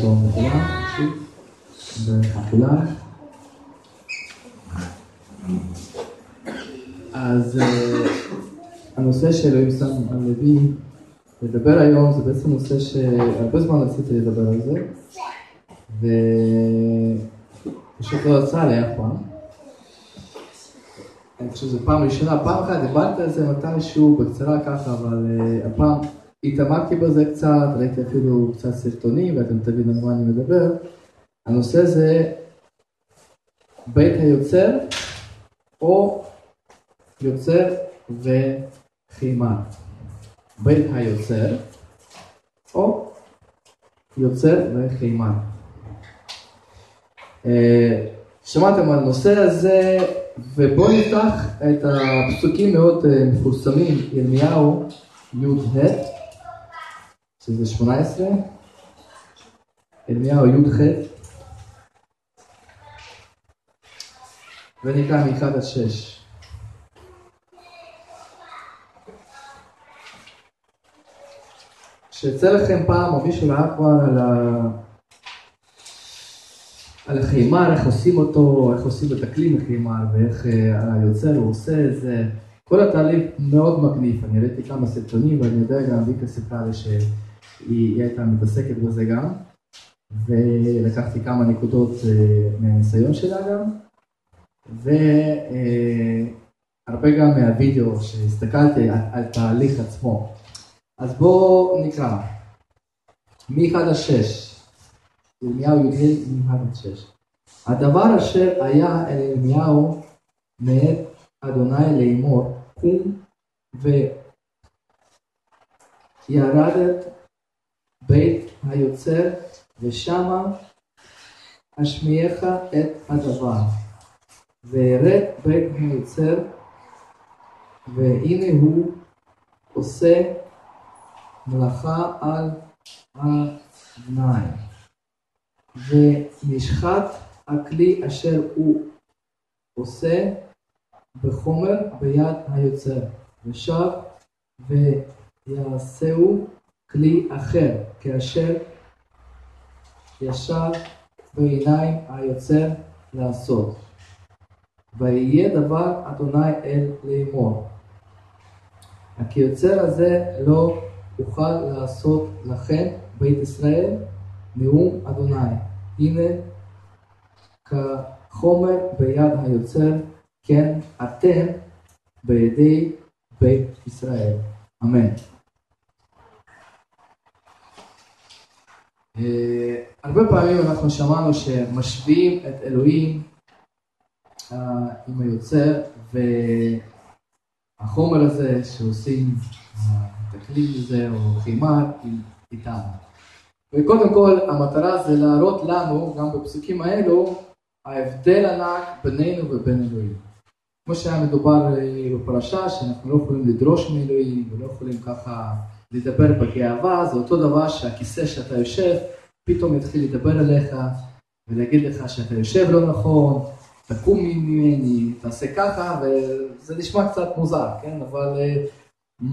שלום לכולם, וכולם. אז אה, הנושא שאלוהים שם על לוי לדבר היום זה בעצם נושא שהרבה זמן רציתי לדבר על זה ופשוט לא יצא לי אף פעם. אני חושב שזו פעם ראשונה, פעם אחת דיברתי על זה מתישהו בקצרה ככה, אבל uh, הפעם התעמקתי בזה קצת, ראיתי אפילו קצת סרטונים ואתם תבינו על מה אני מדבר. הנושא זה בית היוצר או יוצר וחימה. בית היוצר או יוצר וחימה. אה, שמעתם על הנושא הזה ובואו נפתח את הפסוקים מאוד אה, מפורסמים, ירמיהו י"ח, שזה 18, ירמיהו י"ח, ונקרא מ-1 עד 6. שיצא לכם פעם, או מישהו ראה כבר על ה... על החימר, איך עושים אותו, איך עושים את הכלי מחימר, ואיך אה, היוצר הוא עושה את זה. כל התהליך מאוד מגניב, אני ראיתי כמה סרטונים ואני יודע גם, ויקה סיפרה לי שהיא הייתה מתעסקת בזה גם, ולקחתי כמה נקודות אה, מהניסיון שלה גם, והרבה אה, גם מהווידאו שהסתכלתי על, על תהליך עצמו. אז בואו נקרא, מ-1 עד 6. ירמיהו י"ה מ-1 6. הדבר אשר היה אל ירמיהו מאת אדוני לאמור, קום וירדת בית היוצר ושמה אשמיעך את הדבר. וארד בית היוצר והנה הוא עושה מלאכה על האבניים. ונשחט הכלי אשר הוא עושה בחומר ביד היוצר, ושב ויעשהו כלי אחר, כאשר ישב בעיניים היוצר לעשות. ויהיה דבר אדוני אל לאמור. הכיוצר הזה לא אוכל לעשות לכם, בית ישראל, נאום אדוני, הנה כחומר ביד היוצר, כן אתם בידי בית ישראל. אמן. הרבה פעמים אנחנו שמענו שמשווים את אלוהים uh, עם היוצר והחומר הזה שעושים את הכלי הזה או חימר איתנו. וקודם כל המטרה זה להראות לנו, גם בפסוקים האלו, ההבדל ענק בינינו ובין אלוהים. כמו שהיה מדובר אה, בפרשה, שאנחנו לא יכולים לדרוש מאלוהים ולא יכולים ככה לדבר בגאווה, זה אותו דבר שהכיסא שאתה יושב, פתאום יתחיל לדבר עליך ולהגיד לך שאתה יושב לא נכון, תקום ממני, תעשה ככה, וזה נשמע קצת מוזר, כן? אבל uh,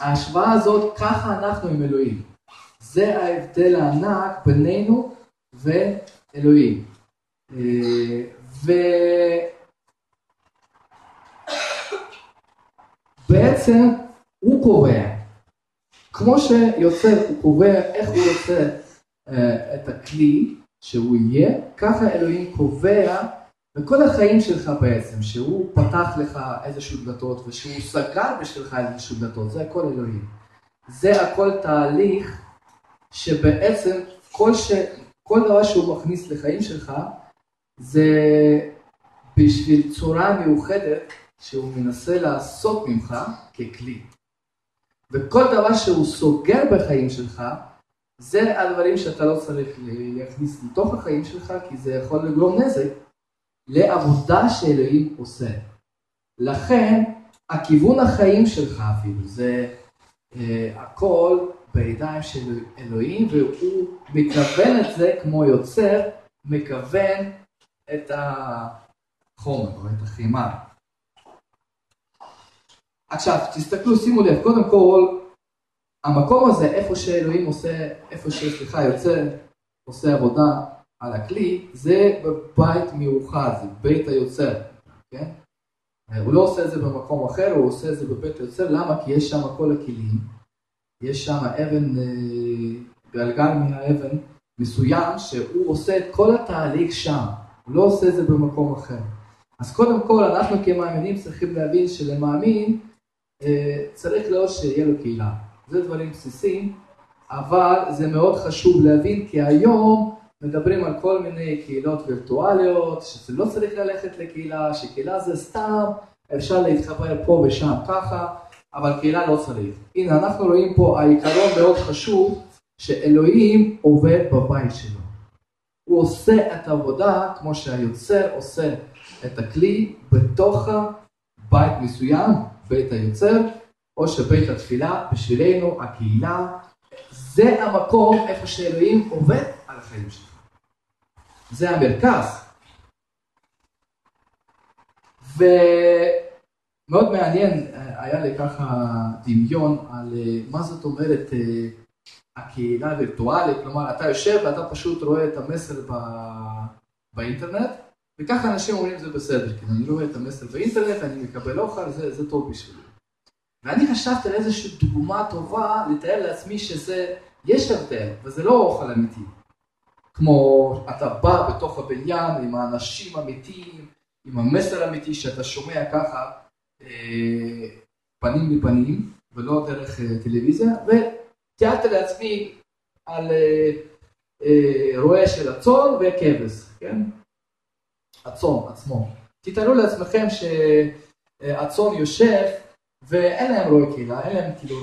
ההשוואה הזאת, ככה אנחנו עם אלוהים. זה ההבדל הענק בינינו ואלוהים. אה, ובעצם הוא קובע, כמו שיוצר הוא קובע איך הוא רוצה אה, את הכלי שהוא יהיה, ככה אלוהים קובע בכל החיים שלך בעצם, שהוא פתח לך איזשהו דלתות ושהוא סגר בשבילך איזשהו דלתות, זה הכל אלוהים. זה הכל תהליך שבעצם כל, ש... כל דבר שהוא מכניס לחיים שלך זה בשביל צורה מיוחדת שהוא מנסה לעשות ממך ככלי. וכל דבר שהוא סוגר בחיים שלך, זה הדברים שאתה לא צריך להכניס לתוך החיים שלך, כי זה יכול לגרום נזק לעבודה שאלוהים עושה. לכן, הכיוון החיים שלך אפילו, זה uh, הכל בידיים של אלוהים, והוא מכוון את זה כמו יוצר, מכוון את החומר או את החימה. עכשיו, תסתכלו, שימו לב, קודם כל, המקום הזה, איפה שאלוהים עושה, איפה שסליחה יוצר עושה עבודה על הכלי, זה בבית מיוחד, זה בית היוצר, כן? הוא לא עושה את זה במקום אחר, הוא עושה את זה בבית היוצר, למה? כי יש שם כל הכלים, יש שם אבן, אה, גלגל מהאבן מסוים, שהוא עושה את כל התהליך שם, הוא לא עושה את זה במקום אחר. אז קודם כל, אנחנו כמאמינים צריכים להבין שלמאמין צריך להיות שיהיה לו קהילה. זה דברים בסיסיים, אבל זה מאוד חשוב להבין, כי היום מדברים על כל מיני קהילות וירטואליות, שזה לא צריך ללכת לקהילה, שקהילה זה סתם, אפשר להתחבר פה ושם ככה, אבל קהילה לא צריך. הנה, אנחנו רואים פה העיקרון מאוד חשוב, שאלוהים עובד בבית שלו. הוא עושה את העבודה כמו שהיוצר עושה את הכלי בתוך בית מסוים, בית היוצר, או שבית התפילה בשבילנו, הקהילה, זה המקום איפה שאלוהים עובד על החיים שלך. זה המרכז. ומאוד מעניין, היה לי ככה דמיון על אה, מה זאת אומרת אה, הקהילה הווירטואלית, כלומר אתה יושב ואתה פשוט רואה את המסר באינטרנט, וככה אנשים אומרים זה בסדר, כי אני רואה את המסר באינטרנט, אני מקבל אוכל, זה, זה טוב בשבילי. ואני חשבתי על איזושהי דוגמה טובה לתאר לעצמי שזה, יש הבדל, וזה לא אוכל אמיתי. כמו אתה בא בתוך הבניין עם האנשים האמיתיים, עם המסר האמיתי שאתה שומע ככה אה, פנים לפנים, ולא דרך אה, טלוויזיה, ותיארתי לעצמי על אה, אה, רועה של הצאן וכבש, כן? הצאן עצמו. תתארו לעצמכם שהצאן יושב ואין להם רועה קהילה, אין להם כאילו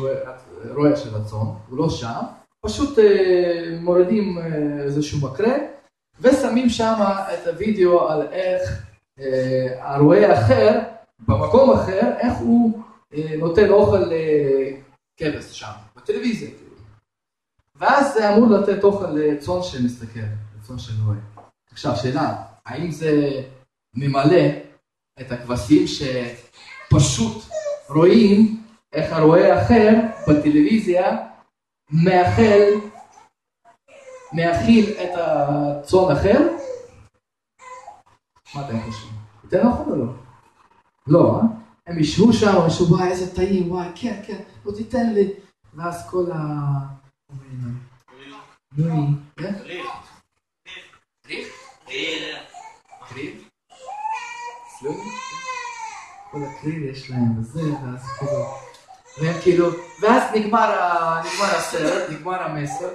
רועה של הצאן, הוא לא שם, פשוט אה, מורידים אה, איזשהו מקרה ושמים שם את הוידאו על איך אה, הרועה האחר, במקום אחר, איך הוא אה, נותן אוכל לכבש שם, בטלוויזיה. כאילו. ואז זה אמור לתת אוכל לצאן שמסתכל, לצאן של רועה. עכשיו, שאלה, האם זה ממלא את הכבשים שפשוט רואים איך הרועה האחר בטלוויזיה מאכל, מאכיל את הצאן אחר? מה אתם חושבים? יותר נכון או לא? לא, אה? הם ישבו שם, ישבו, וואי, איזה טעים, וואי, כן, כן, לא תיתן לי. ואז כל ה... נו, כן? קריב? כל הקריב יש להם וזה, ואז כאילו... והם כאילו, ואז נגמר, הסרט, נגמר המסר,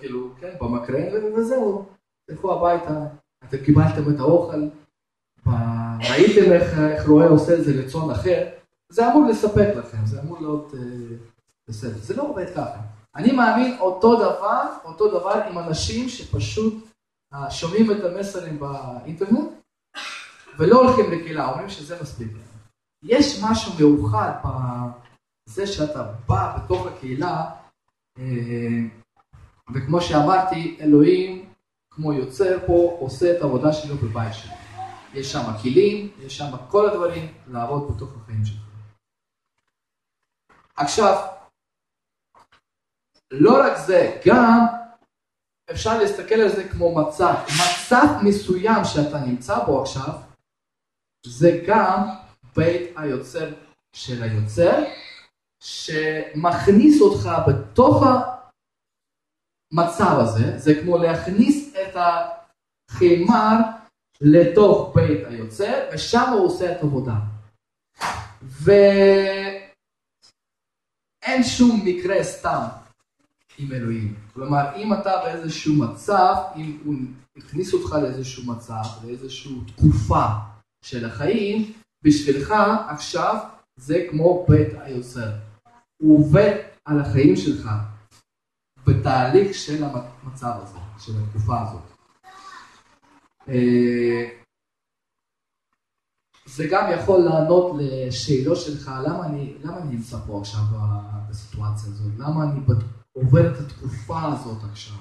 כאילו, כן, במקרן, וזהו, תלכו הביתה, אתם קיבלתם את האוכל, ראיתם איך, רועה עושה את זה לצאן אחר, זה אמור לספק לכם, זה אמור להיות אה, בסדר, זה לא עובד ככה. אני מאמין אותו דבר, אותו דבר עם אנשים שפשוט שומעים את המסרים באינטרנט ולא הולכים לקהילה, אומרים שזה מספיק. יש משהו מיוחד בזה שאתה בא בתוך הקהילה, אה, וכמו שאמרתי, אלוהים, כמו יוצר פה, עושה את העבודה שלו בבית שלו. יש שם כלים, יש שם כל הדברים לעבוד בתוך החיים שלך. עכשיו, לא רק זה, גם אפשר להסתכל על זה כמו מצב. מצב מסוים שאתה נמצא בו עכשיו, זה גם בית היוצר של היוצר, שמכניס אותך בתוך המצב הזה, זה כמו להכניס את החימר לתוך בית היוצר, ושם הוא עושה את העבודה. ואין שום מקרה סתם עם אלוהים. כלומר, אם אתה באיזשהו מצב, אם הוא הכניס אותך לאיזשהו מצב, לאיזושהי תקופה של החיים, בשבילך עכשיו זה כמו בית היוצר. הוא עובד על החיים שלך בתהליך של המצב הזה, של התקופה הזאת. אה, זה גם יכול לענות לשאלות שלך, למה אני, למה נמצא פה עכשיו בסיטואציה הזאת? למה אני עובר את התקופה הזאת עכשיו?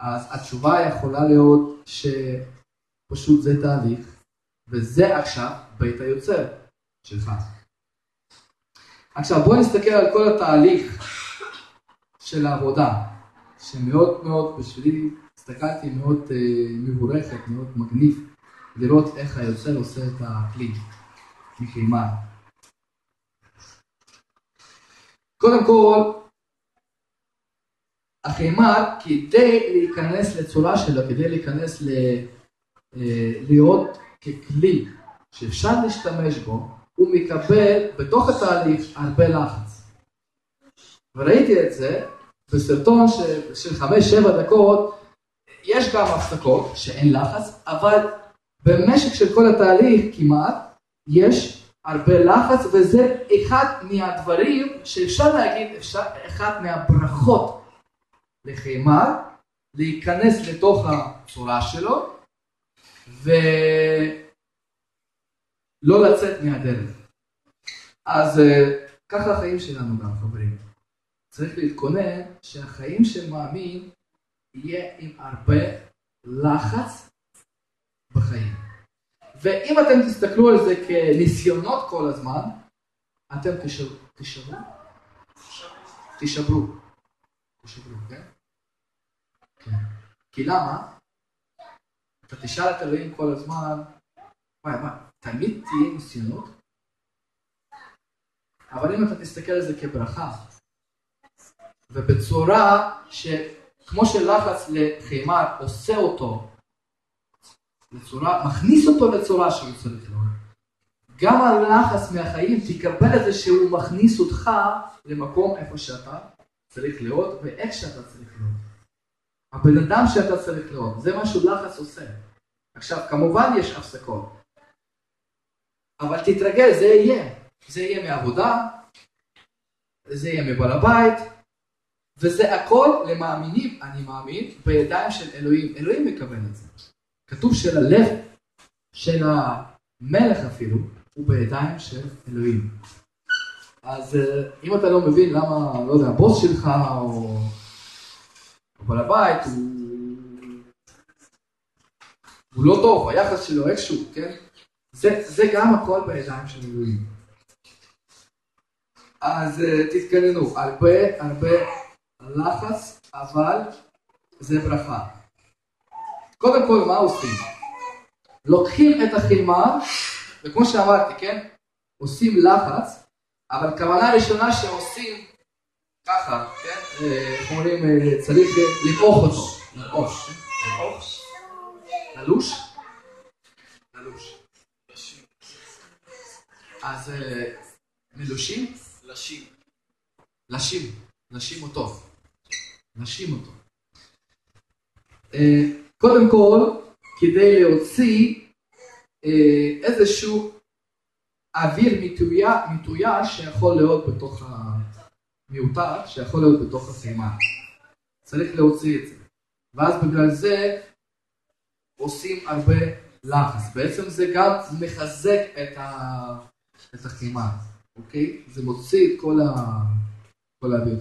אז התשובה יכולה להיות שפשוט זה תהליך, וזה עכשיו בית היוצר שלך. עכשיו בואו נסתכל על כל התהליך של העבודה שמאוד מאוד בשבילי, הסתכלתי מאוד uh, מבורכת, מאוד מגניב, לראות איך היוצר עושה את הכלי מחימה. קודם כל, החימה כדי להיכנס לצורה שלו, כדי להיכנס ל... אה, להיות ככלי שאפשר להשתמש בו, הוא מקבל בתוך התהליך הרבה לחץ. וראיתי את זה בסרטון של חמש-שבע דקות, יש גם הפסקות שאין לחץ, אבל במשק של כל התהליך כמעט יש הרבה לחץ וזה אחד מהדברים שאפשר להגיד, אפשר, אחד מהברכות לחימה, להיכנס לתוך הצורה שלו ולא לצאת מהדרך. אז אה, ככה החיים שלנו גם חברים. צריך להתכונן שהחיים של מאמין יהיה עם הרבה לחץ בחיים. ואם אתם תסתכלו על זה כניסיונות כל הזמן, אתם. תשברו. תשברו. תשברו, כן? כי למה? אתה תשאל את אלוהים כל הזמן, וואי, מה, תמיד תהיה ניסיונות? אבל אם אתה תסתכל על זה כברכה, ובצורה שכמו שלחץ לחימה עושה אותו לצורה, מכניס אותו לצורה שהוא צריך להיות. גם הלחץ מהחיים, תקבל את זה שהוא מכניס אותך למקום איפה שאתה צריך להיות ואיך שאתה צריך להיות. הבן אדם שאתה צריך להיות, זה מה שלחץ עושה. עכשיו, כמובן יש הפסקות, אבל תתרגל, זה יהיה. זה יהיה מעבודה, זה יהיה מבעל הבית, וזה הכל למאמינים, אני מאמין, בידיים של אלוהים. אלוהים מכוון את זה. כתוב שללב של המלך אפילו הוא בידיים של אלוהים. אז אה, אם אתה לא מבין למה, לא יודע, הבוס שלך או, או בעל הבית הוא, הוא לא טוב, היחס שלו איכשהו, כן? זה, זה גם הכל בידיים של אלוהים. אז uh, תתכוננו, הרבה הרבה לחץ, אבל זה ברכה. קודם כל, מה עושים? לוקחים את החימה, וכמו שאמרתי, כן? עושים לחץ, אבל כוונה ראשונה שעושים ככה, כן? אה, איך אומרים, אה, צריך לקרוך אותו. לקרוש. ללוש? ללוש. אז אה, מלושים? לשים. לשים. לשים אותו. לשים אותו. קודם כל, כדי להוציא אה, איזשהו אוויר מתויש שיכול להיות בתוך המיותר, שיכול להיות בתוך הסימן. צריך להוציא את זה. ואז בגלל זה עושים הרבה לחץ. בעצם זה גם מחזק את, ה... את החימה, אוקיי? זה מוציא את כל, ה... כל האוויר.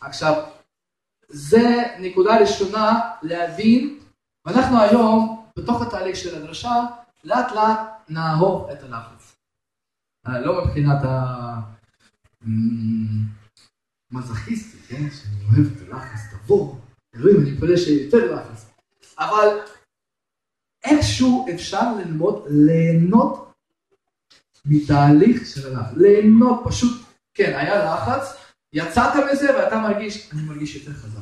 עכשיו, זה נקודה ראשונה להבין ואנחנו היום, בתוך התהליך של הדרשה, לאט לאט נאהוב את הלחץ. אה, לא מבחינת המזכיסטי, כן? שאני אוהב את הלחץ, תבוא, אלוהים, אני מתפלא שיהיה יותר לחץ. אבל איכשהו אפשר ללמוד ליהנות מתהליך של הלחץ. ליהנות, פשוט, כן, היה לחץ, יצאת מזה ואתה מרגיש, אני מרגיש יותר חזק.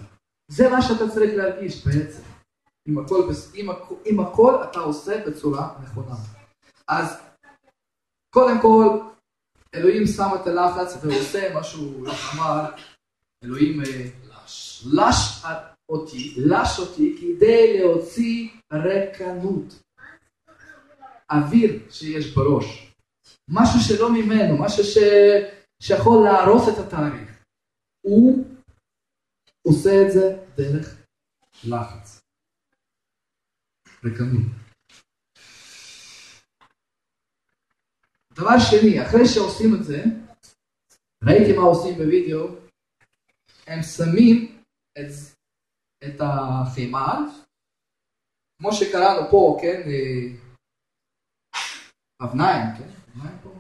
זה מה שאתה צריך להרגיש בעצם. אם הכל, אם, אם הכל אתה עושה בצורה נכונה. אז קודם כל, אלוהים שם את הלחץ ועושה מה שהוא אמר, אלוהים אה, לש, אותי, לש אותי כדי להוציא רקנות, אוויר שיש בראש, משהו שלא ממנו, משהו ש... שיכול להרוס את התהליך. הוא עושה את זה דרך לחץ. וקמים. דבר שני, אחרי שעושים את זה, ראיתי מה עושים בווידאו, הם שמים את, את החימה, כמו שקראנו פה, כן, אה, אבניים, כן, אבניים פה,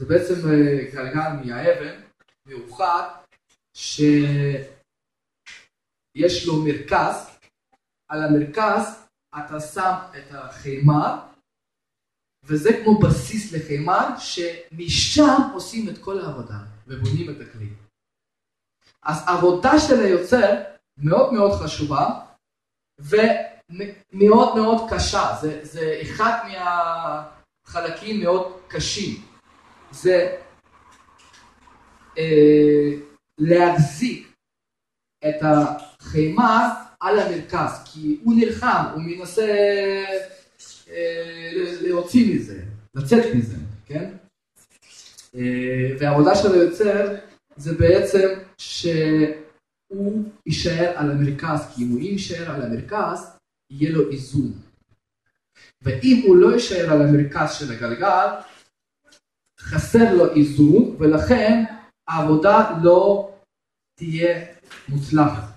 זה בעצם אה, גלגל מהאבן, מאוחד, ש... יש לו מרכז, על המרכז אתה שם את החימר, וזה כמו בסיס לחימר, שמשם עושים את כל העבודה ובונים את הכלי. אז עבודה של היוצר מאוד מאוד חשובה ומאוד מאוד קשה, זה, זה אחד מהחלקים מאוד קשים, זה אה, להחזיק את החימר על המרכז, כי הוא נלחם, הוא מנסה להוציא מזה, לצאת מזה, כן? אה, והעבודה של היוצר זה בעצם שהוא יישאר על המרכז, כי אם הוא יישאר על המרכז, יהיה לו איזון. ואם הוא לא יישאר על המרכז של הגלגל, חסר לו איזון, ולכן העבודה לא תהיה מוצלחת,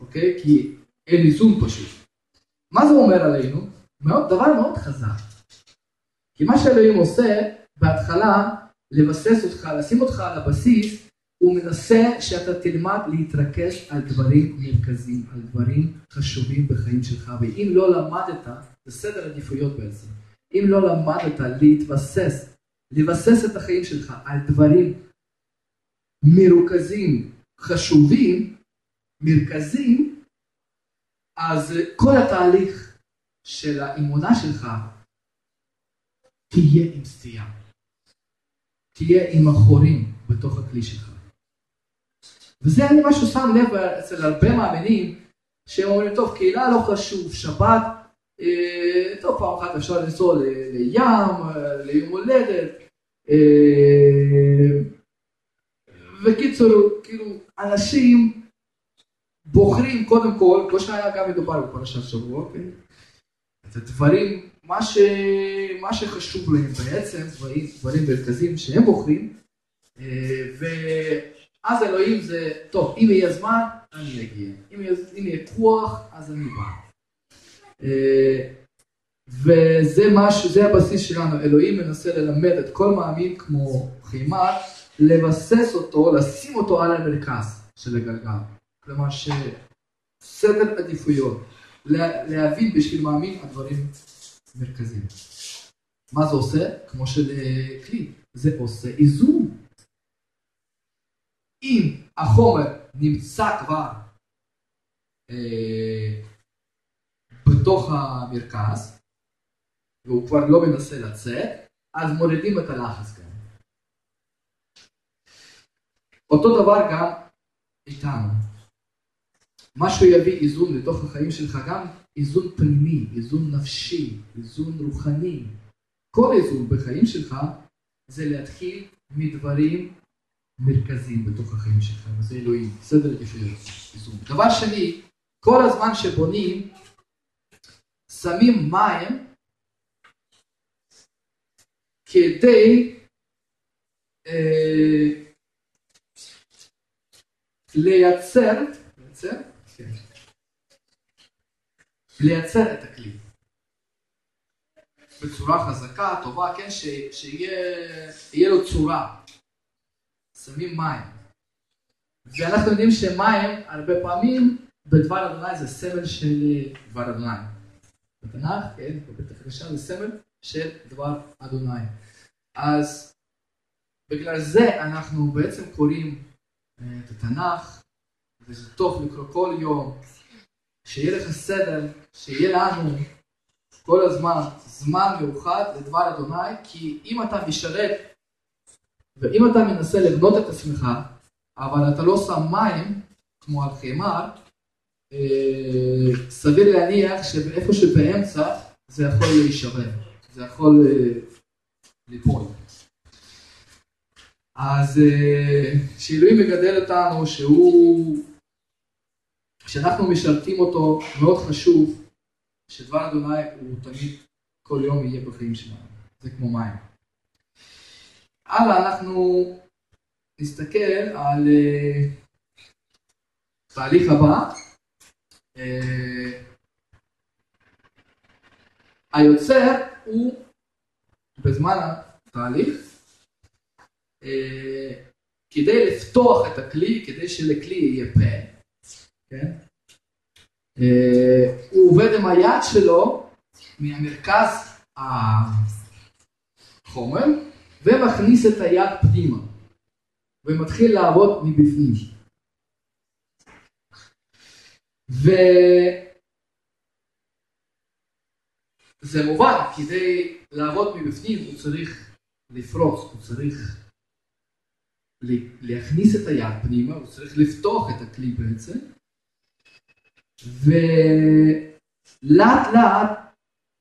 אוקיי? כי אין איזון פשוט. מה זה אומר עלינו? מאוד, דבר מאוד חזק. כי מה שאלוהים עושה בהתחלה, לבסס אותך, לשים אותך על הבסיס, הוא מנסה שאתה תלמד להתרכז על דברים מרכזיים, על דברים חשובים בחיים שלך, ואם לא למדת, זה סדר עדיפויות בעצם, אם לא למדת להתבסס, לבסס את החיים שלך על דברים מרוכזים, חשובים, מרכזיים, אז כל התהליך של האמונה שלך תהיה עם סטייה. תהיה עם החורים בתוך הכלי שלך. וזה אני משהו שם לב אצל הרבה מאמינים, שהם אומרים, טוב, קהילה לא חשוב, שבת, אה, טוב, פעם אחת אפשר לנסוע לים, אה, ליום הולדת. אה, וקיצור, כאילו, אנשים בוחרים קודם כל, כמו שהיה גם מדובר בפרשת שבוע, כן? את הדברים, מה, ש... מה שחשוב להם בעצם, דברים, דברים מרכזיים שהם בוחרים, אה, ואז אלוהים זה, טוב, אם יהיה זמן, אני אגיע, אם יהיה, אם יהיה כוח, אז אני בא. אה, וזה משהו, זה הבסיס שלנו, אלוהים מנסה ללמד את כל מאמין כמו חימה, לבסס אותו, לשים אותו על המרכז של הגלגל. כלומר שסדר עדיפויות, להבין בשביל מאמין הדברים מרכזיים. מה זה עושה? כמו של אה, כלי, זה עושה איזון. אם החומר נמצא כבר אה, בתוך המרכז, והוא כבר לא מנסה לצאת, אז מורידים את הלחץ כאן. אותו דבר גם איתנו. משהו יביא איזון לתוך החיים שלך, גם איזון פנימי, איזון נפשי, איזון רוחני. כל איזון בחיים שלך זה להתחיל מדברים מרכזיים בתוך החיים שלך, וזה אלוהים, סדר עדיפויות, איזון. דבר שני, כל הזמן שבונים, שמים מים כדי אה, לייצר, לייצר. לייצר את הכלי. בצורה חזקה, טובה, כן, ש, שיהיה לו צורה. שמים מים. ואנחנו יודעים שמים, הרבה פעמים, בדבר אדוני זה סמל של דבר אדוני. בתנ"ך, כן, בבית החדשה זה סמל של דבר אדוני. אז בגלל זה אנחנו בעצם קוראים אה, את התנ"ך וזה טוב לקרוא כל יום, שיהיה לך סדר, שיהיה לנו כל הזמן זמן מיוחד לדבר אדוני, כי אם אתה משרת ואם אתה מנסה לבנות את עצמך, אבל אתה לא שם מים, כמו על חימר, אה, סביר להניח שאיפה שבאמצע זה יכול להישבר, זה יכול אה, ליפול. אז אה, שאלוהים מגדל אותנו שהוא כשאנחנו משרתים אותו, מאוד חשוב שדבר אדוני הוא תמיד כל יום יהיה בחיים שלנו. זה כמו מים. הלאה אנחנו נסתכל על uh, תהליך הבא. Uh, היוצר הוא בזמן התהליך uh, כדי לפתוח את הכלי, כדי שלכלי יהיה פה, כן? אה, הוא עובד עם היד שלו מהמרכז החומר ומכניס את היד פנימה ומתחיל לעבוד מבפנים. וזה מובן, כדי לעבוד מבפנים הוא צריך לפרוץ, הוא צריך להכניס את היד פנימה, הוא צריך לפתוח את הכלי בעצם, ולאט לאט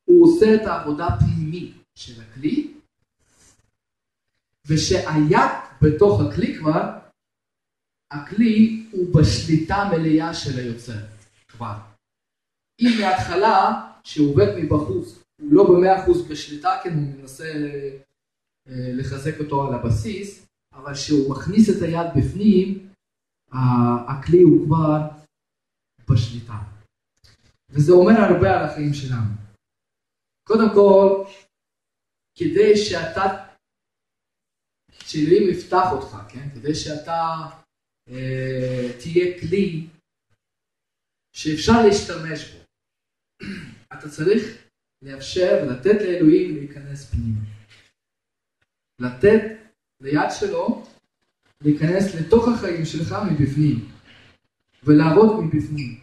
הוא עושה את העבודה הפנימית של הכלי, ושהיד בתוך הכלי כבר, הכלי הוא בשליטה מלאה של היוצר כבר. אם מההתחלה, שהוא עובד מבחוץ, הוא לא במאה אחוז בשליטה, כן, הוא מנסה אה, לחזק אותו על הבסיס, אבל כשהוא מכניס את היד בפנים, הכלי הוא כבר בשליטה. וזה אומר הרבה על החיים שלנו. קודם כל, כדי שאתה, שאלוהים יפתח אותך, כן? כדי שאתה אה, תהיה כלי שאפשר להשתמש בו, אתה צריך לאפשר ולתת לאלוהים להיכנס פנימה. לתת ליד שלו להיכנס לתוך החיים שלך מבפנים ולעבוד מבפנים.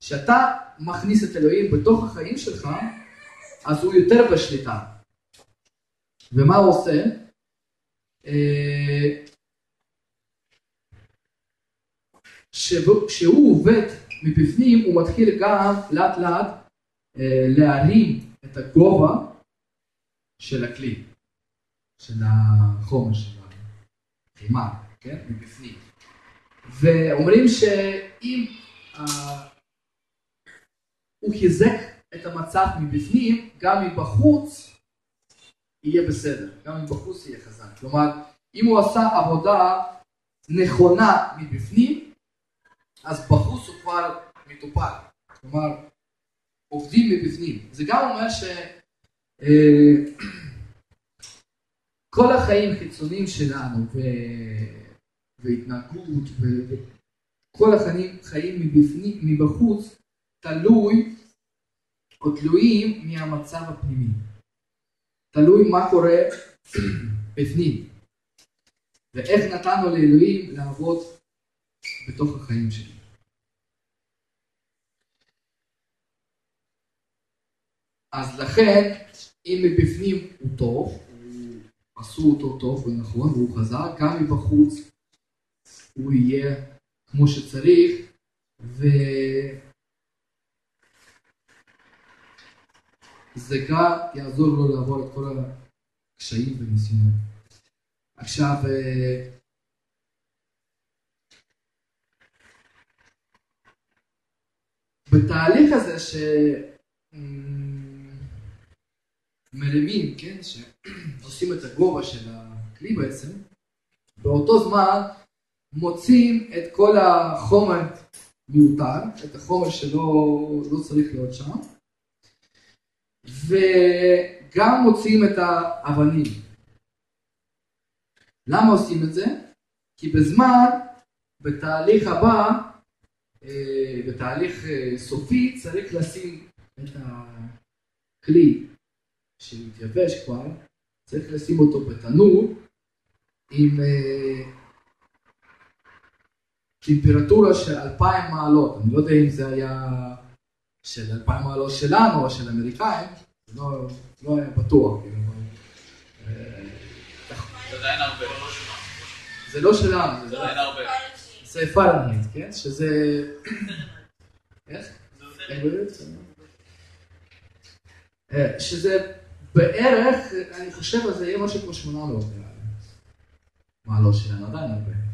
כשאתה מכניס את אלוהים בתוך החיים שלך, אז הוא יותר בשליטה. ומה הוא עושה? אה, כשהוא עובד מבפנים, הוא מתחיל גם לאט לאט אה, להרים את הגובה של הכלי. של החומר של החימה, כן? מבפנים. ואומרים שאם uh, הוא חיזק את המצב מבפנים, גם מבחוץ יהיה בסדר, גם מבחוץ יהיה חזק. כלומר, אם הוא עשה עבודה נכונה מבפנים, אז בחוץ הוא כבר מטופל. כלומר, עובדים מבפנים. זה גם אומר ש... Uh, כל החיים חיצוניים שלנו ו... והתנהגות וכל החיים חיים מבפנים, מבחוץ תלוי או תלויים מהמצב הפנימי. תלוי מה קורה בפנים ואיך נתנו לאלוהים לעבוד בתוך החיים שלי. אז לכן, אם מבפנים הוא טוב, עשו אותו טוב ונכון והוא חזק, גם מבחוץ הוא יהיה כמו שצריך וזה גם יעזור לו לעבור את כל הקשיים וניסיונות. עכשיו אה, בתהליך הזה ש... מרימים, כן, שעושים את הגובה של הכלי בעצם, באותו זמן מוצאים את כל החומר מיותר, את החומר שלא לא צריך להיות שם, וגם מוצאים את האבנים. למה עושים את זה? כי בזמן, בתהליך הבא, אה, בתהליך אה, סופי, צריך לשים את הכלי שמתייבש כבר, צריך לשים אותו בתנור עם אה, טמפרטורה של אלפיים מעלות. אני לא יודע אם זה היה של אלפיים מעלות שלנו או של אמריקאים, זה לא, לא היה בטוח. כאילו, אה, זה עדיין הרבה. זה לא שלנו, זה עדיין הרבה. זה פרנהייט, כן? שזה... איך? אה, שזה בערך, אני חושב זה יהיה משהו כמו 800 מעלות שלנו, עדיין הרבה,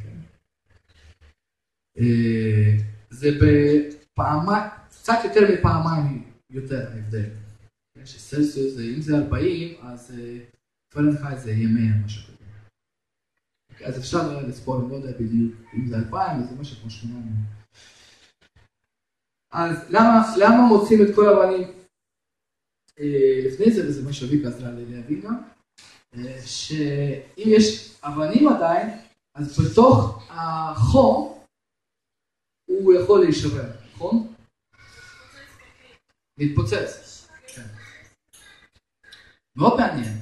זה בפעמיים, קצת יותר מפעמיים יותר ההבדל. שסלסיוס, אם זה 40, אז אה, פרנהייט זה יהיה 100, משהו כזה. אז אפשר לספור, אני לא יודע בדיוק, אם זה 2,000, אז זה משהו כמו 800. אז למה, למה מוצאים את כל הבנים אה, לפני זה, וזה מה שאביק עזרה לי להבין גם, אה, שאם יש אבנים עדיין, אז בתוך החום הוא יכול להישבר, נכון? להתפוצץ. כן. מאוד מעניין,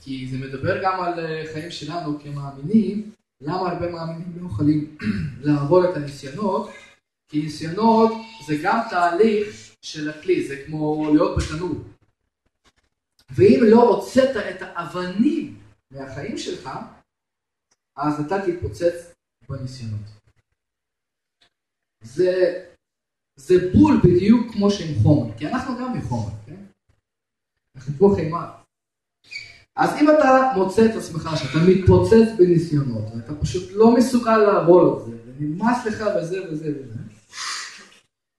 כי זה מדבר גם על אה, חיים שלנו כמאמינים, למה הרבה מאמינים לא יכולים לעבור את הניסיונות, כי ניסיונות זה גם תהליך של הכלי, זה כמו להיות בתנור. ואם לא הוצאת את האבנים מהחיים שלך, אז אתה תתפוצץ בניסיונות. זה, זה בול בדיוק כמו שעם חומר, כי אנחנו גם מחומר, כן? אנחנו כמו חימה. אז אם אתה מוצא את עצמך שאתה מתפוצץ בניסיונות, ואתה פשוט לא מסוגל לעבור את זה, ונמאס לך וזה וזה וזה,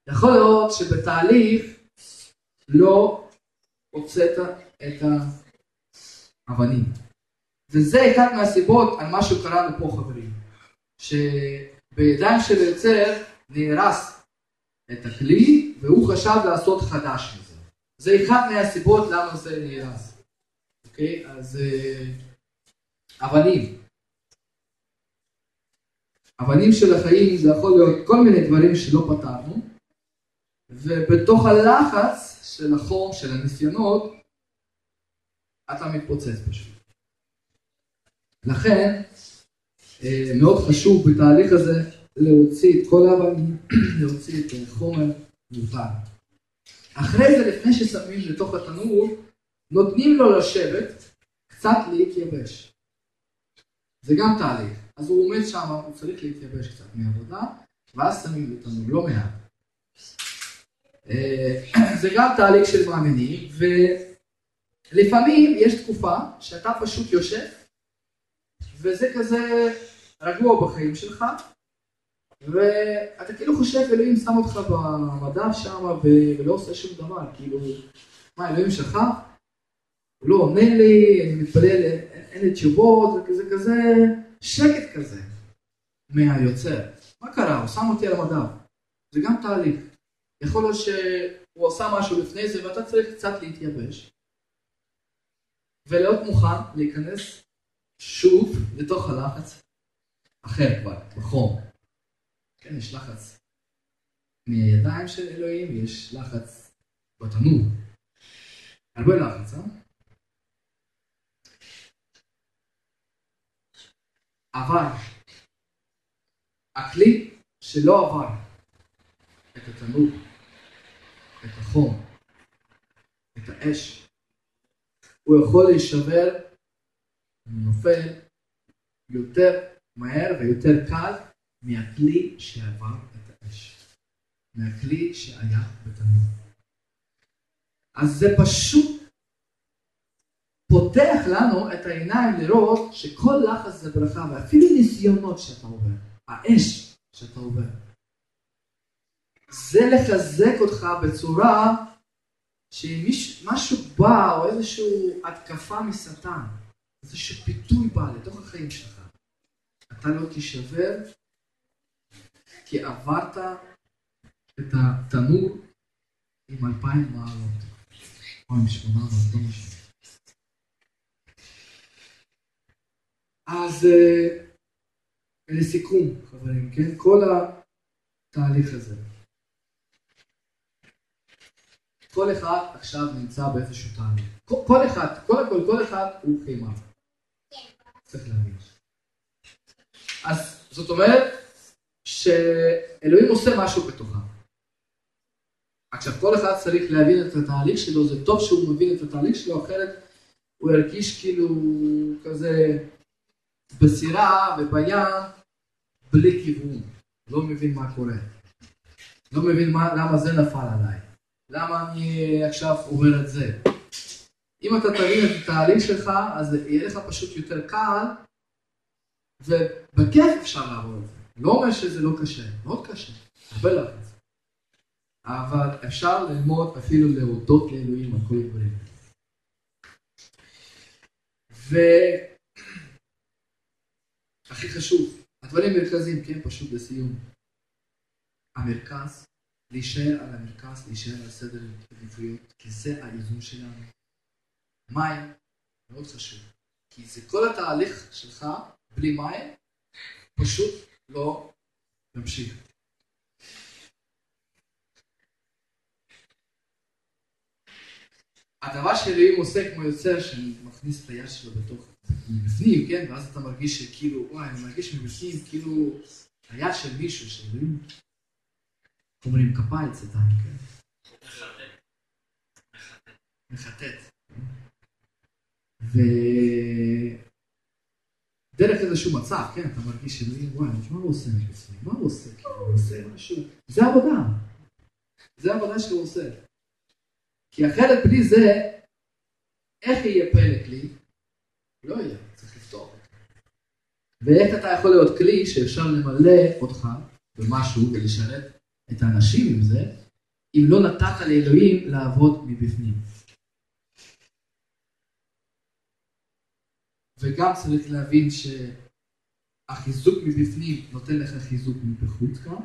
יכול להיות שבתהליך לא הוצאת את האבנים. וזה אחת מהסיבות על מה שקרה לנו פה חברים. שבידיים של יוצר נהרס את הכלי והוא חשב לעשות חדש מזה. זה אחת מהסיבות למה זה נהרס. אוקיי? אז אה, אבנים. אבנים של החיים זה יכול להיות כל מיני דברים שלא פתרנו ובתוך הלחץ של החום, של הניסיונות, אתה מתפוצץ פשוט. לכן, אה, מאוד חשוב בתהליך הזה להוציא את כל האבנים, להוציא את חומר מיותר. אחרי זה, לפני ששמים לתוך התנור, נותנים לו לשבת, קצת להתייבש. זה גם תהליך. אז הוא עומד שם, הוא צריך להתייבש קצת מעבודה, ואז שמים לתנור, לא מעט. אה, זה גם תהליך של מאמינים, ולפעמים יש תקופה שאתה פשוט יושב וזה כזה רגוע בחיים שלך, ואתה כאילו חושב אלוהים שם אותך במדף שם ולא עושה שום דבר, כאילו, מה אלוהים שלך? הוא לא עונה לי, אני מתפלל, אין לי תשובות, זה כזה שקט כזה מהיוצר. מה קרה? הוא שם אותי על המדף. זה גם תהליך. יכול להיות שהוא עשה משהו לפני זה ואתה צריך קצת להתייבש ולהיות מוכן להיכנס שוב לתוך הלחץ אחר כבר, בחום. כן, יש לחץ מהידיים של אלוהים, יש לחץ בתנור. הרבה לחץ, אה? אבל הכלי שלא עבר את התנור, את החום, את האש, הוא יכול להישבר נופל יותר מהר ויותר קל מהכלי שעבר את האש, מהכלי שהיה בתנור. אז זה פשוט פותח לנו את העיניים לראות שכל לחץ זה ברכה, ואפילו ניסיונות שאתה עובר, האש שאתה עובר, זה לחזק אותך בצורה שאם משהו בא או איזושהי התקפה משטן, איזשהו פיתוי בא לתוך החיים שלך, אתה לא תישבר, כי עברת את התנור עם אלפיים מעלות, או עם שמונה מעלות, לא משנה. אז אה, לסיכום, חברים, כן? כל התהליך הזה. כל אחד עכשיו נמצא באיזשהו תהליך. כל, אחד, קודם כל, כל אחד הוא חיימה. צריך להבין. אז זאת אומרת שאלוהים עושה משהו בתוכה. עכשיו כל אחד צריך להבין את התהליך שלו, זה טוב שהוא מבין את התהליך שלו, אחרת הוא ירגיש כאילו כזה בסירה ובים בלי כיוון, לא מבין מה קורה, לא מבין מה, למה זה נפל עליי, למה אני עכשיו עובר את זה. אם אתה תבין את התהליך שלך, אז יהיה לך פשוט יותר קל, ובכיף אפשר לעבור את זה. לא אומר שזה לא קשה, מאוד קשה, הרבה לחץ. אבל אפשר ללמוד אפילו להודות לאלוהים על כל הדברים. והכי חשוב, הדברים המרכזיים, כן, פשוט לסיום. המרכז, להישאר על המרכז, להישאר על סדר עדיפויות, כי זה האיזון שלנו. מים, מאוד חשוב. כי זה כל התהליך שלך, בלי מים, פשוט לא ממשיך. הדבר שאלוהים עושה כמו יוצר, שמכניס את היד שלו בתוך, מבפנים, כן? ואז אתה מרגיש שכאילו, וואי, אני מרגיש מבפנים, כאילו, היד של מישהו, שאלוהים, איך אומרים, כפיים צדן, כן? מחטט. ודרך איזשהו מצב, כן, אתה מרגיש שאלוהים, וואי, מה הוא עושה מבפנים? מה הוא עושה? כאילו, הוא עושה משהו, זה עבודה. זה העבודה שהוא עושה. כי אחרת בלי זה, איך יהיה פלא כלי? לא יהיה, צריך לפתור. ואיך אתה יכול להיות כלי שאפשר למלא אותך במשהו ולשרת את האנשים עם זה, אם לא נתת לאלוהים לעבוד מבפנים. וגם צריך להבין שהחיזוק מבפנים נותן לך חיזוק מבחוץ כאן.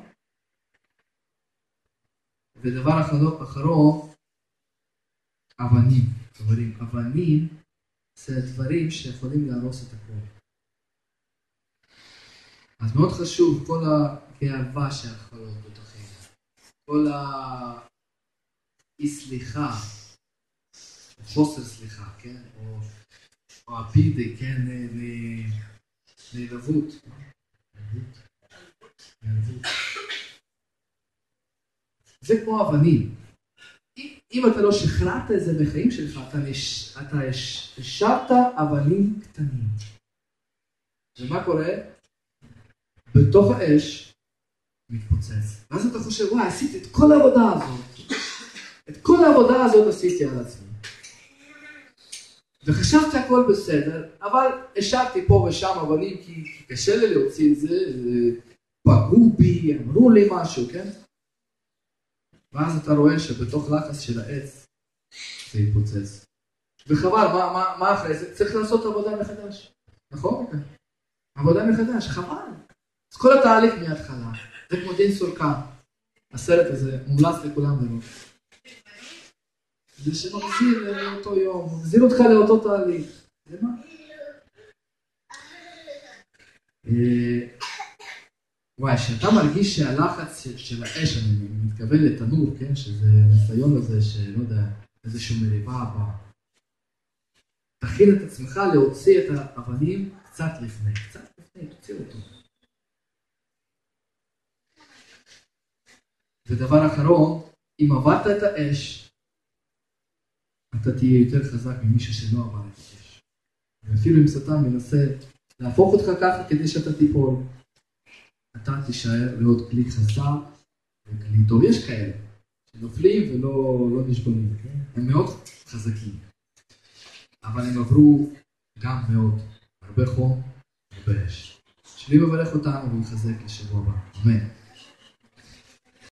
ודבר אחרון, אבנים. חברים, אבנים זה דברים שיכולים להרוס את הכל. אז מאוד חשוב כל הגאווה להיות בתוכנו, כל האי סליחה, חוסר סליחה, כן? או, או הפידי, כן? נעלבות. זה כמו אבנים. אם אתה לא שחררת את זה בחיים שלך, אתה, השארת אבנים קטנים. ומה קורה? בתוך האש מתפוצץ. ואז אתה חושב, וואי, עשיתי את כל העבודה הזאת. את כל העבודה הזאת עשיתי על עצמי. וחשבתי הכל בסדר, אבל השארתי פה ושם אבנים כי קשה לי להוציא את זה, פגעו בי, אמרו לי משהו, כן? ואז אתה רואה שבתוך לחץ של העץ זה יתפוצץ. וחבל, מה, מה, מה אחרי זה? צריך לעשות עבודה מחדש, נכון? עבודה מחדש, חבל. אז כל התהליך מההתחלה, זה כמו דין סורקה. הסרט הזה מומלץ לכולם לראות. זה שמחזיר לאותו יום, מחזיר אותך לאותו תהליך. למה? אה, וואי, כשאתה מרגיש שהלחץ של האש, אני מתכוון לתנור, כן, שזה ניסיון הזה שלא יודע, איזשהו מריבה הבאה. תכין את עצמך להוציא את האבנים קצת לפני, קצת לפני, תוציא אותו. ודבר אחרון, אם עברת את האש, אתה תהיה יותר חזק ממישהו שלא עבר את האש. ואפילו אם שטן מנסה להפוך אותך ככה כדי שאתה תיפול, אתה תישאר להיות כלי חזק וכלי טוב. יש כאלה שנופלים ולא לא נשבונים? הם מאוד חזקים, אבל הם עברו גם מאוד, הרבה חום, הרבה אש. שלי מברך אותנו ולחזק לשבוע הבא. אמן.